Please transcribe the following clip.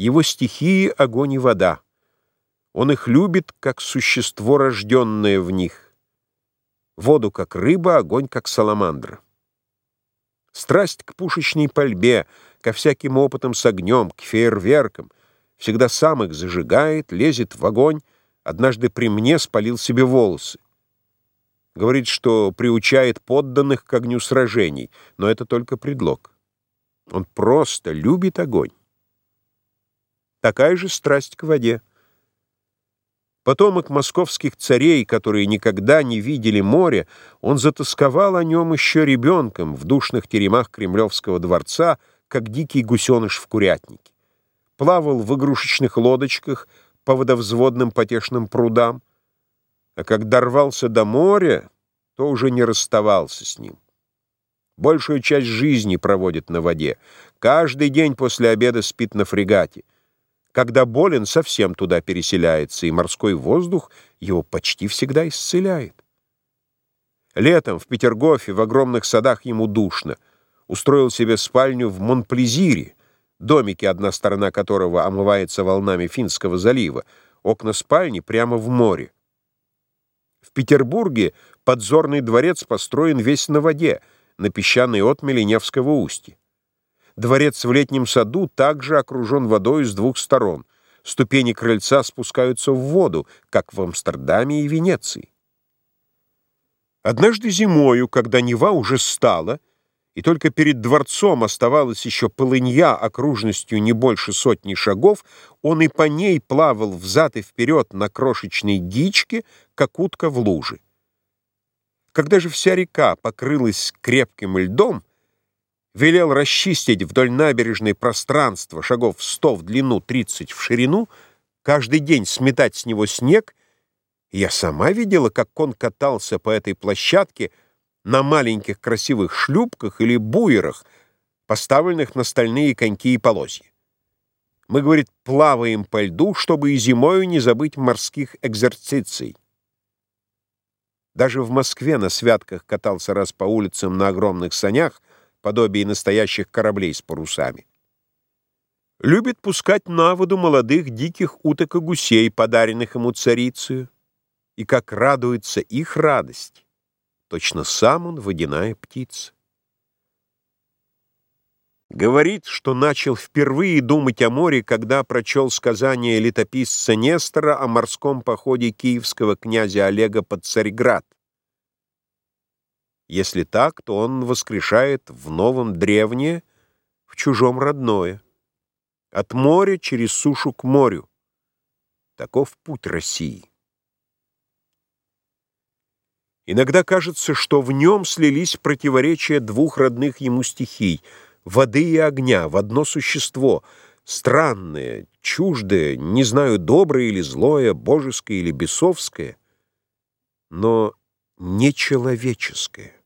Его стихии — огонь и вода. Он их любит, как существо, рожденное в них. Воду, как рыба, огонь, как саламандра. Страсть к пушечной пальбе, ко всяким опытам с огнем, к фейерверкам. Всегда сам их зажигает, лезет в огонь. Однажды при мне спалил себе волосы. Говорит, что приучает подданных к огню сражений, но это только предлог. Он просто любит огонь. Такая же страсть к воде. Потомок московских царей, которые никогда не видели моря, он затасковал о нем еще ребенком в душных теремах Кремлевского дворца, как дикий гусеныш в курятнике. Плавал в игрушечных лодочках по водовзводным потешным прудам, а когда рвался до моря, то уже не расставался с ним. Большую часть жизни проводит на воде. Каждый день после обеда спит на фрегате. Когда болен, совсем туда переселяется, и морской воздух его почти всегда исцеляет. Летом в Петергофе в огромных садах ему душно. Устроил себе спальню в Монплезире, домике, одна сторона которого омывается волнами Финского залива, окна спальни прямо в море. В Петербурге подзорный дворец построен весь на воде, на песчаной отмели Невского устья. Дворец в летнем саду также окружен водой с двух сторон. Ступени крыльца спускаются в воду, как в Амстердаме и Венеции. Однажды зимою, когда Нева уже стала, и только перед дворцом оставалась еще полынья окружностью не больше сотни шагов, он и по ней плавал взад и вперед на крошечной дичке, как утка в луже. Когда же вся река покрылась крепким льдом, велел расчистить вдоль набережной пространство шагов 100 в длину, 30 в ширину, каждый день сметать с него снег, я сама видела, как он катался по этой площадке на маленьких красивых шлюпках или буерах, поставленных на стальные коньки и полозья. Мы, говорит, плаваем по льду, чтобы и зимою не забыть морских экзерциций. Даже в Москве на святках катался раз по улицам на огромных санях, подобие настоящих кораблей с парусами. Любит пускать на воду молодых диких уток и гусей, подаренных ему царицею, и как радуется их радость. Точно сам он водяная птица. Говорит, что начал впервые думать о море, когда прочел сказание летописца Нестора о морском походе киевского князя Олега под Царьград. Если так, то он воскрешает в новом древнее, в чужом родное. От моря через сушу к морю. Таков путь России. Иногда кажется, что в нем слились противоречия двух родных ему стихий — воды и огня, в одно существо, странное, чуждое, не знаю, доброе или злое, божеское или бесовское, но нечеловеческое.